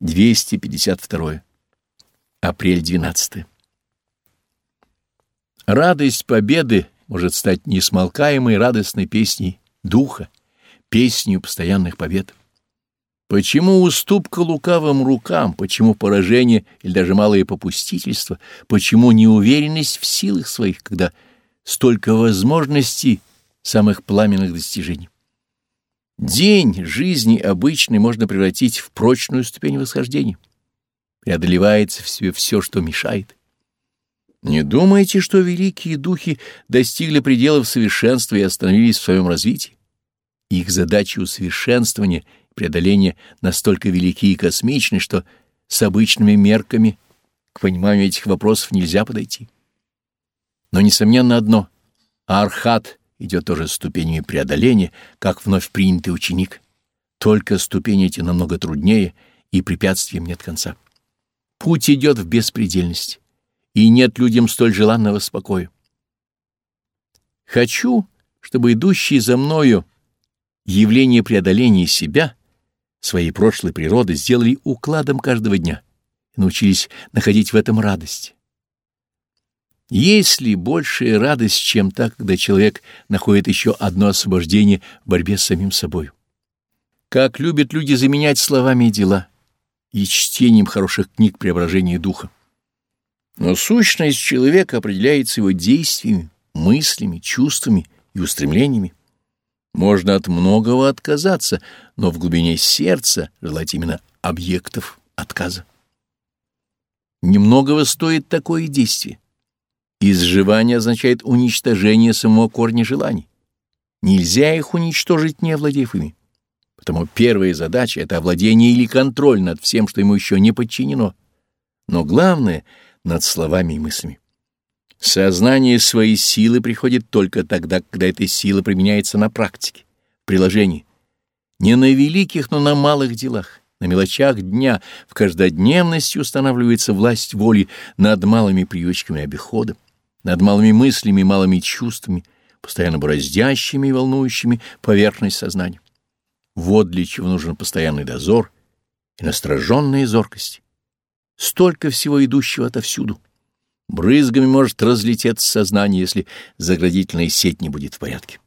252. Апрель 12. Радость победы может стать несмолкаемой радостной песней духа, песнью постоянных побед. Почему уступка лукавым рукам, почему поражение или даже малое попустительство, почему неуверенность в силах своих, когда столько возможностей самых пламенных достижений? День жизни обычный можно превратить в прочную ступень восхождения. Преодолевается в себе все, что мешает. Не думайте, что великие духи достигли пределов совершенства и остановились в своем развитии. Их задачи усовершенствования — преодоления настолько велики и космичны, что с обычными мерками к пониманию этих вопросов нельзя подойти. Но, несомненно, одно — архат идет тоже ступенями преодоления, как вновь принятый ученик. Только ступени эти намного труднее, и препятствиям нет конца. Путь идет в беспредельность, и нет людям столь желанного спокоя. Хочу, чтобы идущие за мною явление преодоления себя — своей прошлой природы сделали укладом каждого дня научились находить в этом радость. Есть ли большая радость, чем та, когда человек находит еще одно освобождение в борьбе с самим собой? Как любят люди заменять словами дела и чтением хороших книг преображения духа. Но сущность человека определяется его действиями, мыслями, чувствами и устремлениями. Можно от многого отказаться, но в глубине сердца желать именно объектов отказа. Немногого стоит такое действие. Изживание означает уничтожение самого корня желаний. Нельзя их уничтожить, не овладев ими. Потому первая задача — это овладение или контроль над всем, что ему еще не подчинено. Но главное — над словами и мыслями. Сознание своей силы приходит только тогда, когда эта сила применяется на практике, в приложении. Не на великих, но на малых делах, на мелочах дня, в каждодневности устанавливается власть воли над малыми привычками обихода, над малыми мыслями малыми чувствами, постоянно бороздящими и волнующими поверхность сознания. Вот для чего нужен постоянный дозор и настороженная зоркость. Столько всего идущего отовсюду. Брызгами может разлететься сознание, если заградительная сеть не будет в порядке.